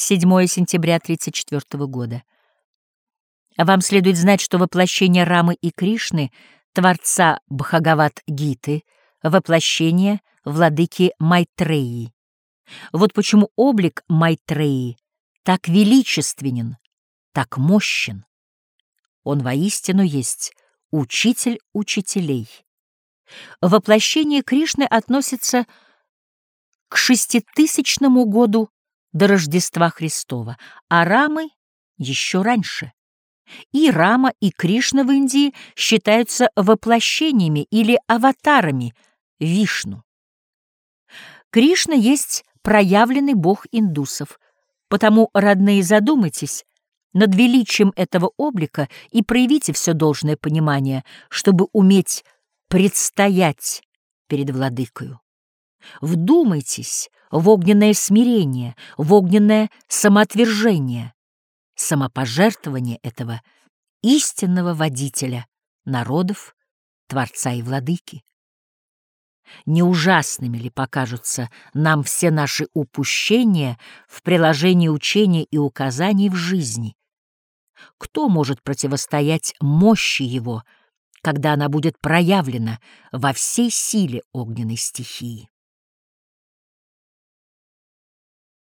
7 сентября 1934 года. Вам следует знать, что воплощение Рамы и Кришны, творца Бхагават-гиты, воплощение владыки Майтреи. Вот почему облик Майтреи так величественен, так мощен. Он воистину есть учитель учителей. Воплощение Кришны относится к шеститысячному году до Рождества Христова, а Рамы еще раньше. И Рама, и Кришна в Индии считаются воплощениями или аватарами Вишну. Кришна есть проявленный бог индусов, потому, родные, задумайтесь над величием этого облика и проявите все должное понимание, чтобы уметь предстоять перед владыкою. Вдумайтесь в огненное смирение, в огненное самоотвержение, самопожертвование этого истинного водителя народов, Творца и Владыки. Не ужасными ли покажутся нам все наши упущения в приложении учения и указаний в жизни? Кто может противостоять мощи его, когда она будет проявлена во всей силе огненной стихии?